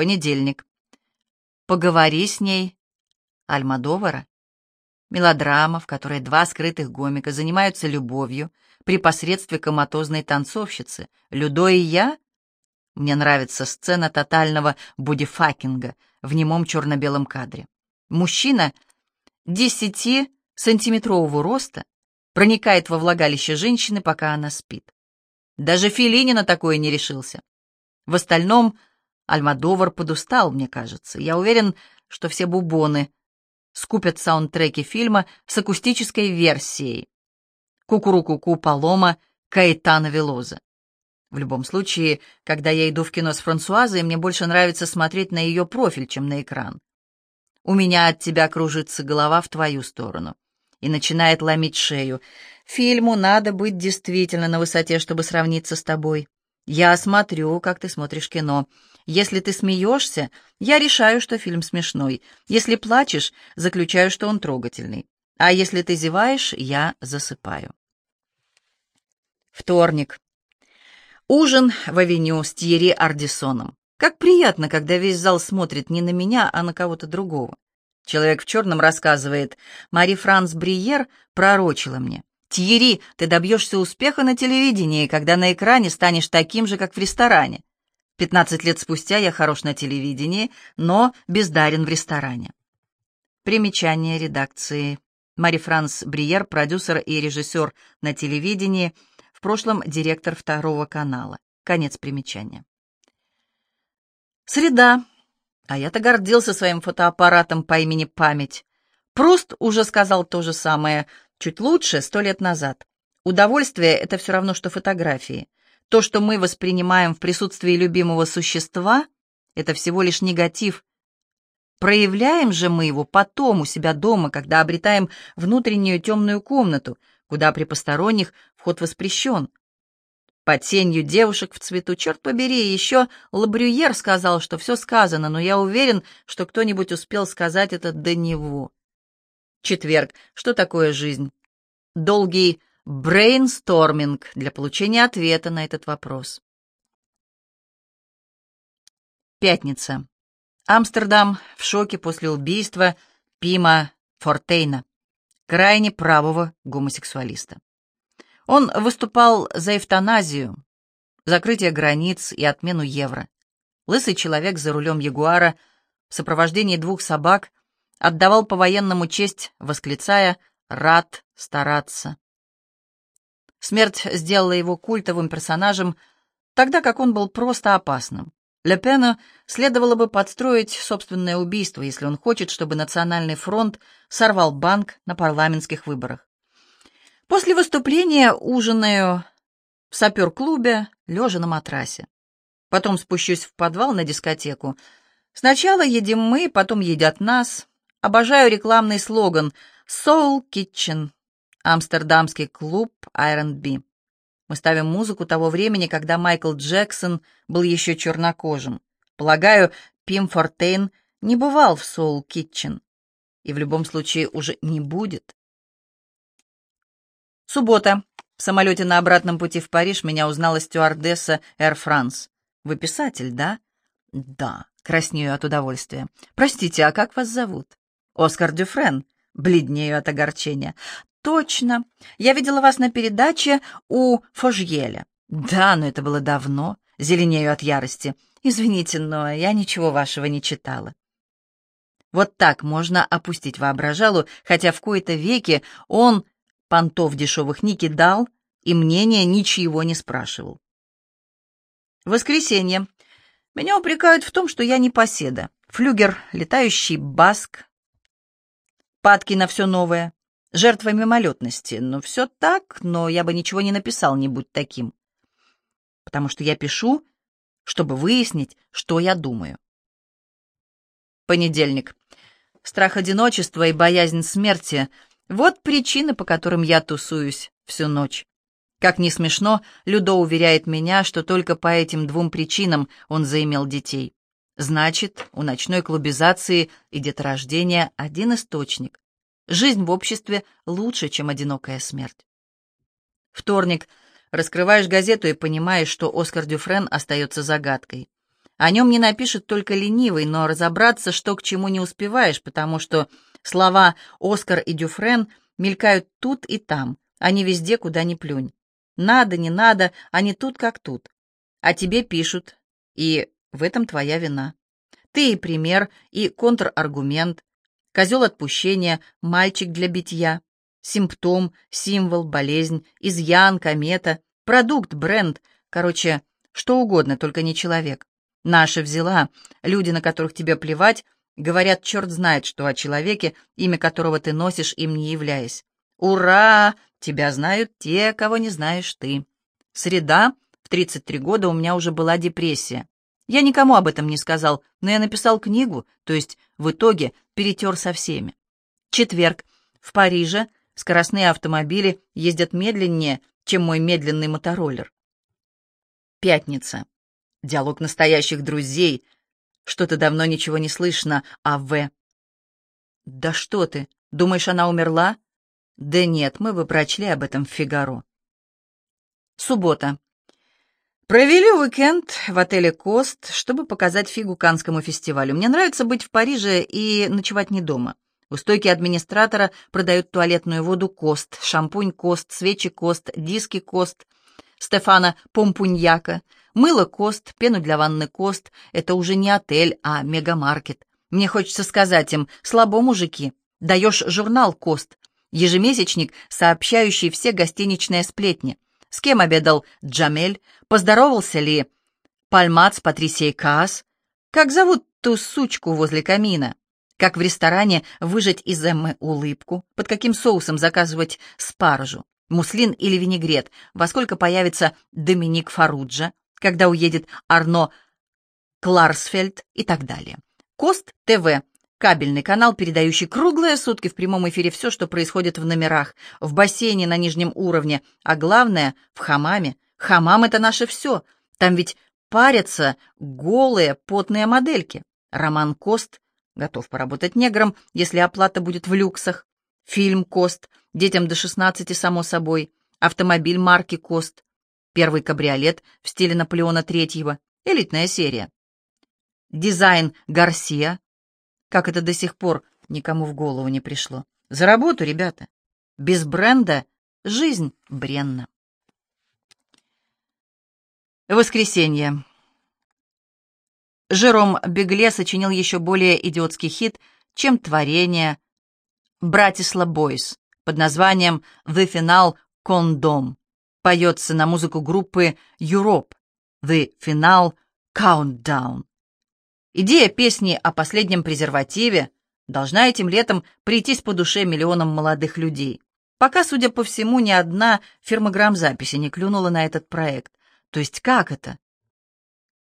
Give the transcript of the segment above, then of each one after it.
Понедельник. Поговори с ней. Альмадовара. Мелодрама, в которой два скрытых гомика занимаются любовью при посредстве коматозной танцовщицы. Людо и я? Мне нравится сцена тотального бодифакинга в немом черно-белом кадре. Мужчина десяти-сантиметрового роста проникает во влагалище женщины, пока она спит. Даже Филини такое не решился. В остальном Альмадовар подустал, мне кажется. Я уверен, что все бубоны скупят саундтреки фильма с акустической версией. Кукуруку-ку Палома Каэтана Велоза. В любом случае, когда я иду в кино с Франсуазой, мне больше нравится смотреть на ее профиль, чем на экран. У меня от тебя кружится голова в твою сторону и начинает ломить шею. Фильму надо быть действительно на высоте, чтобы сравниться с тобой. Я смотрю, как ты смотришь кино. Если ты смеешься, я решаю, что фильм смешной. Если плачешь, заключаю, что он трогательный. А если ты зеваешь, я засыпаю. Вторник. Ужин в авеню с Тьерри Ардисоном. Как приятно, когда весь зал смотрит не на меня, а на кого-то другого. Человек в черном рассказывает, Мари Франс Бриер пророчила мне. «Тьерри, ты добьешься успеха на телевидении, когда на экране станешь таким же, как в ресторане. Пятнадцать лет спустя я хорош на телевидении, но бездарен в ресторане». Примечание редакции. Мари Франс Бриер, продюсер и режиссер на телевидении, в прошлом директор второго канала. Конец примечания. Среда. А я-то гордился своим фотоаппаратом по имени Память. Пруст уже сказал то же самое, чуть лучше, сто лет назад. Удовольствие — это все равно, что фотографии. То, что мы воспринимаем в присутствии любимого существа, это всего лишь негатив. Проявляем же мы его потом у себя дома, когда обретаем внутреннюю темную комнату, куда при посторонних вход воспрещен. Под тенью девушек в цвету, черт побери, еще Лабрюер сказал, что все сказано, но я уверен, что кто-нибудь успел сказать это до него. Четверг. Что такое жизнь? Долгий брейнсторминг для получения ответа на этот вопрос. Пятница. Амстердам в шоке после убийства Пима Фортейна, крайне правого гомосексуалиста. Он выступал за эвтаназию, закрытие границ и отмену евро. Лысый человек за рулем Ягуара в сопровождении двух собак отдавал по-военному честь, восклицая «рад стараться». Смерть сделала его культовым персонажем, тогда как он был просто опасным. Ле следовало бы подстроить собственное убийство, если он хочет, чтобы Национальный фронт сорвал банк на парламентских выборах. После выступления ужинаю в сапер-клубе, лежа на матрасе. Потом спущусь в подвал на дискотеку. Сначала едим мы, потом едят нас. Обожаю рекламный слоган «Soul Kitchen» — амстердамский клуб R&B. Мы ставим музыку того времени, когда Майкл Джексон был еще чернокожим. Полагаю, Пим Фортейн не бывал в Soul Kitchen. И в любом случае уже не будет. Суббота. В самолете на обратном пути в Париж меня узнала стюардесса Air France. Вы писатель, да? Да. Краснею от удовольствия. Простите, а как вас зовут? Оскар Дюфрен. Бледнею от огорчения. Точно. Я видела вас на передаче у Фожьеля. Да, но это было давно. Зеленею от ярости. Извините, но я ничего вашего не читала. Вот так можно опустить воображалу, хотя в кои-то веки он понтов дешевых не кидал и мнения ничего не спрашивал. Воскресенье. Меня упрекают в том, что я не поседа. Флюгер, летающий баск, падки на все новое, жертва мимолетности. Ну, все так, но я бы ничего не написал, не будь таким. Потому что я пишу, чтобы выяснить, что я думаю. Понедельник. Страх одиночества и боязнь смерти вот причины, по которым я тусуюсь всю ночь. Как ни смешно, Людо уверяет меня, что только по этим двум причинам он заимел детей. Значит, у ночной клубизации и деторождения один источник. Жизнь в обществе лучше, чем одинокая смерть. Вторник. Раскрываешь газету и понимаешь, что Оскар Дюфрен остается загадкой. О нем не напишет только ленивый, но разобраться, что к чему не успеваешь, потому что слова «Оскар» и «Дюфрен» мелькают тут и там, они везде, куда ни плюнь. Надо, не надо, они тут как тут. А тебе пишут, и в этом твоя вина. Ты и пример, и контраргумент, козел отпущения, мальчик для битья, симптом, символ, болезнь, изъян, комета, продукт, бренд, короче, что угодно, только не человек. Наша взяла. Люди, на которых тебе плевать, говорят, черт знает, что о человеке, имя которого ты носишь, им не являясь. Ура! Тебя знают те, кого не знаешь ты. Среда. В 33 года у меня уже была депрессия. Я никому об этом не сказал, но я написал книгу, то есть в итоге перетер со всеми. Четверг. В Париже скоростные автомобили ездят медленнее, чем мой медленный мотороллер. Пятница. Диалог настоящих друзей. Что-то давно ничего не слышно, а В. Да что ты, думаешь, она умерла? Да нет, мы бы прочли об этом в Фигаро. Суббота. Провели уикенд в отеле «Кост», чтобы показать фигу Канскому фестивалю. Мне нравится быть в Париже и ночевать не дома. У стойки администратора продают туалетную воду «Кост», шампунь «Кост», свечи «Кост», диски «Кост», Стефана Помпуньяка, мыло «Кост», пену для ванны «Кост». Это уже не отель, а мегамаркет. Мне хочется сказать им, слабо, мужики, даешь журнал «Кост», ежемесячник, сообщающий все гостиничные сплетни. С кем обедал Джамель, поздоровался ли Пальмат с Патрисией Каас, как зовут ту сучку возле камина, как в ресторане выжать из Эммы улыбку, под каким соусом заказывать спаржу муслин или винегрет, во сколько появится Доминик Фаруджа, когда уедет Арно Кларсфельд и так далее. Кост ТВ – кабельный канал, передающий круглые сутки в прямом эфире все, что происходит в номерах, в бассейне на нижнем уровне, а главное – в хамаме. Хамам – это наше все. Там ведь парятся голые потные модельки. Роман Кост готов поработать негром, если оплата будет в люксах. Фильм «Кост», детям до 16, само собой, автомобиль марки «Кост», первый кабриолет в стиле Наполеона III, элитная серия. Дизайн «Гарсия», как это до сих пор никому в голову не пришло. За работу, ребята. Без бренда жизнь бренна. Воскресенье. Жером Бегле сочинил еще более идиотский хит, чем творение Братисла Бойс под названием «The Final Condom». Поется на музыку группы Europe «The Final Countdown». Идея песни о последнем презервативе должна этим летом прийтись по душе миллионам молодых людей. Пока, судя по всему, ни одна фирма грамзаписи не клюнула на этот проект. То есть как это?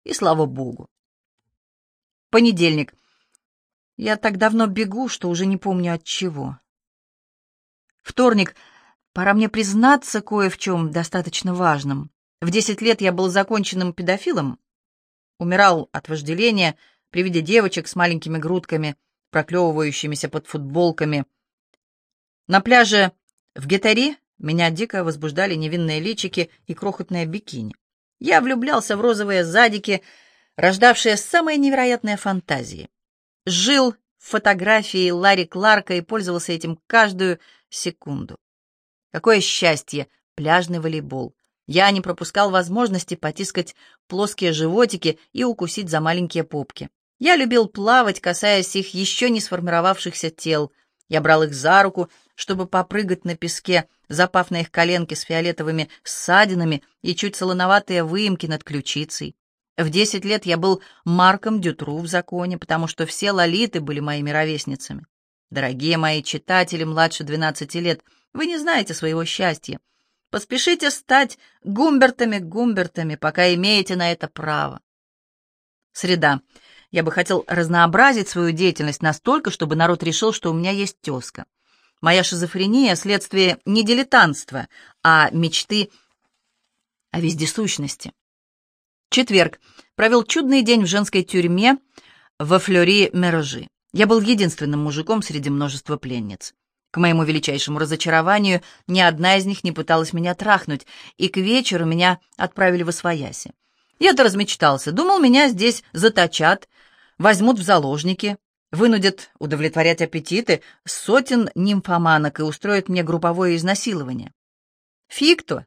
И слава богу. Понедельник. Я так давно бегу, что уже не помню от чего. Вторник. Пора мне признаться кое в чем достаточно важном. В десять лет я был законченным педофилом. Умирал от вожделения при виде девочек с маленькими грудками, проклевывающимися под футболками. На пляже в Гетари меня дико возбуждали невинные личики и крохотные бикини. Я влюблялся в розовые задики, рождавшие самые невероятные фантазии жил в фотографии Ларри Кларка и пользовался этим каждую секунду. Какое счастье! Пляжный волейбол. Я не пропускал возможности потискать плоские животики и укусить за маленькие попки. Я любил плавать, касаясь их еще не сформировавшихся тел. Я брал их за руку, чтобы попрыгать на песке, запав на их коленки с фиолетовыми ссадинами и чуть солоноватые выемки над ключицей. В десять лет я был Марком Дютру в законе, потому что все лолиты были моими ровесницами. Дорогие мои читатели младше двенадцати лет, вы не знаете своего счастья. Поспешите стать гумбертами-гумбертами, пока имеете на это право. Среда. Я бы хотел разнообразить свою деятельность настолько, чтобы народ решил, что у меня есть тезка. Моя шизофрения — следствие не дилетантства, а мечты о вездесущности. Четверг. Провел чудный день в женской тюрьме во Флори-Мерожи. Я был единственным мужиком среди множества пленниц. К моему величайшему разочарованию, ни одна из них не пыталась меня трахнуть, и к вечеру меня отправили в Освояси. Я-то размечтался. Думал, меня здесь заточат, возьмут в заложники, вынудят удовлетворять аппетиты сотен нимфоманок и устроят мне групповое изнасилование. Фиг-то!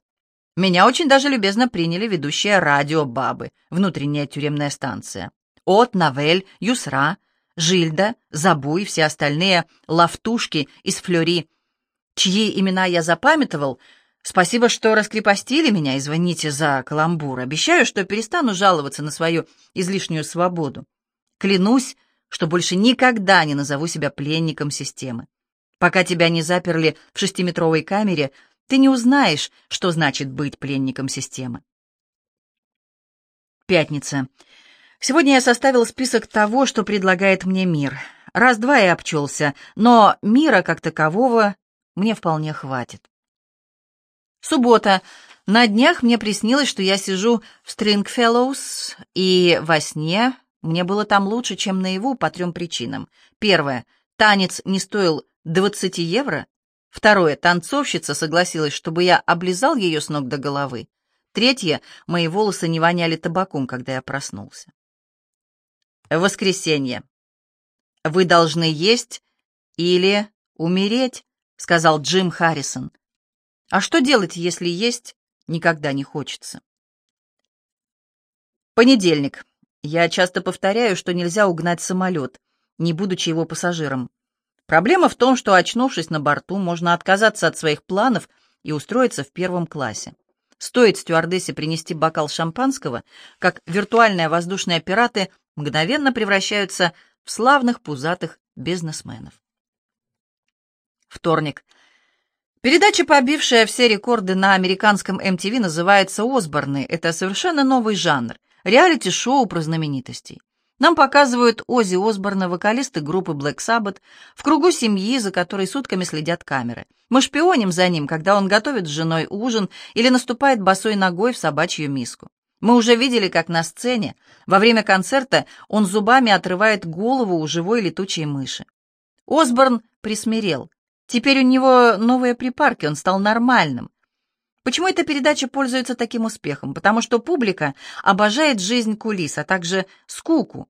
Меня очень даже любезно приняли ведущие радиобабы, внутренняя тюремная станция. От, Навель, Юсра, Жильда, Забу и все остальные лафтушки из Флюри, чьи имена я запамятовал, спасибо, что раскрепостили меня, извините за каламбур. Обещаю, что перестану жаловаться на свою излишнюю свободу. Клянусь, что больше никогда не назову себя пленником системы. Пока тебя не заперли в шестиметровой камере, ты не узнаешь, что значит быть пленником системы. Пятница. Сегодня я составил список того, что предлагает мне мир. Раз-два я обчелся, но мира как такового мне вполне хватит. Суббота. На днях мне приснилось, что я сижу в Stringfellows, и во сне мне было там лучше, чем наяву по трем причинам. Первое. Танец не стоил 20 евро. Второе. Танцовщица согласилась, чтобы я облизал ее с ног до головы. Третье. Мои волосы не воняли табаком, когда я проснулся. Воскресенье. Вы должны есть или умереть, сказал Джим Харрисон. А что делать, если есть никогда не хочется? Понедельник. Я часто повторяю, что нельзя угнать самолет, не будучи его пассажиром. Проблема в том, что, очнувшись на борту, можно отказаться от своих планов и устроиться в первом классе. Стоит стюардессе принести бокал шампанского, как виртуальные воздушные пираты мгновенно превращаются в славных пузатых бизнесменов. Вторник. Передача, побившая все рекорды на американском MTV, называется «Осборны». Это совершенно новый жанр. Реалити-шоу про знаменитостей. Нам показывают Оззи Осборна, вокалисты группы Black Sabbath, в кругу семьи, за которой сутками следят камеры. Мы шпионим за ним, когда он готовит с женой ужин или наступает босой ногой в собачью миску. Мы уже видели, как на сцене во время концерта он зубами отрывает голову у живой летучей мыши. Осборн присмирел. Теперь у него новые припарки, он стал нормальным. Почему эта передача пользуется таким успехом? Потому что публика обожает жизнь кулис, а также скуку.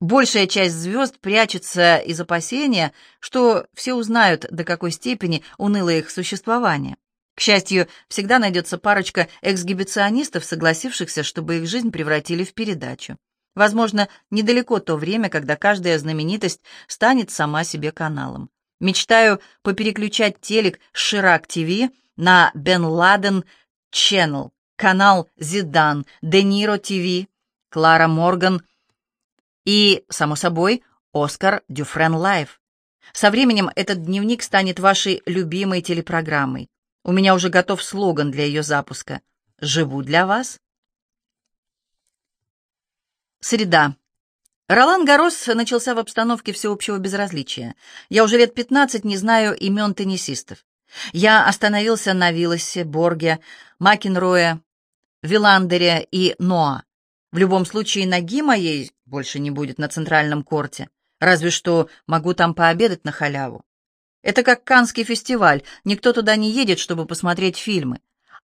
Большая часть звезд прячется из опасения, что все узнают, до какой степени уныло их существование. К счастью, всегда найдется парочка эксгибиционистов, согласившихся, чтобы их жизнь превратили в передачу. Возможно, недалеко то время, когда каждая знаменитость станет сама себе каналом. Мечтаю попереключать телек с Ширак ТВ на Бен Ладен Channel, канал Зидан, Де Ниро ТВ, Клара Морган и, само собой, Оскар Дюфрен Лайв. Со временем этот дневник станет вашей любимой телепрограммой. У меня уже готов слоган для ее запуска. «Живу для вас». Среда. Ролан Гарос начался в обстановке всеобщего безразличия. Я уже лет пятнадцать не знаю имен теннисистов. Я остановился на Виллосе, Борге, Макенрое, Виландере и Ноа. В любом случае, ноги моей больше не будет на центральном корте. Разве что могу там пообедать на халяву. Это как Канский фестиваль. Никто туда не едет, чтобы посмотреть фильмы.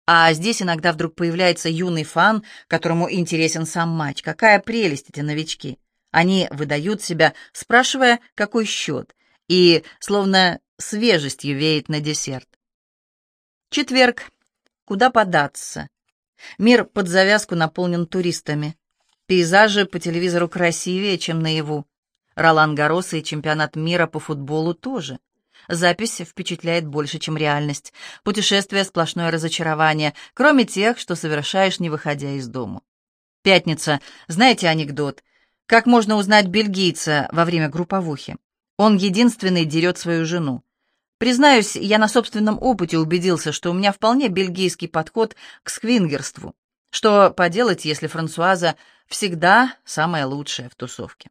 А здесь иногда вдруг появляется юный фан, которому интересен сам матч. Какая прелесть эти новички. Они выдают себя, спрашивая, какой счет, и словно свежестью веет на десерт. Четверг. Куда податься? Мир под завязку наполнен туристами. Пейзажи по телевизору красивее, чем наяву. Ролан Гарос и чемпионат мира по футболу тоже. Запись впечатляет больше, чем реальность. Путешествие — сплошное разочарование, кроме тех, что совершаешь, не выходя из дому. Пятница. Знаете анекдот? Как можно узнать бельгийца во время групповухи? Он единственный дерет свою жену. Признаюсь, я на собственном опыте убедился, что у меня вполне бельгийский подход к сквингерству. Что поделать, если Франсуаза всегда самая лучшая в тусовке?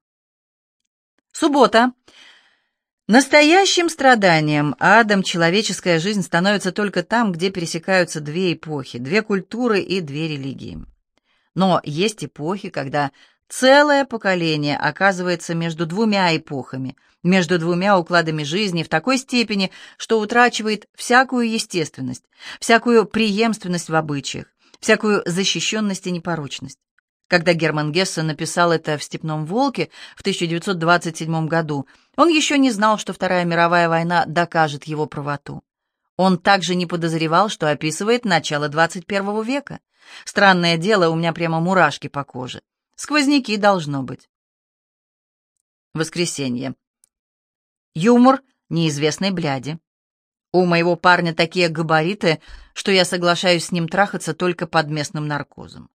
Суббота. Настоящим страданием, адом человеческая жизнь становится только там, где пересекаются две эпохи, две культуры и две религии. Но есть эпохи, когда целое поколение оказывается между двумя эпохами – между двумя укладами жизни в такой степени, что утрачивает всякую естественность, всякую преемственность в обычаях, всякую защищенность и непорочность. Когда Герман Гессе написал это в «Степном волке» в 1927 году, он еще не знал, что Вторая мировая война докажет его правоту. Он также не подозревал, что описывает начало 21 века. Странное дело, у меня прямо мурашки по коже. Сквозняки должно быть. Воскресенье. Юмор неизвестной бляди. У моего парня такие габариты, что я соглашаюсь с ним трахаться только под местным наркозом.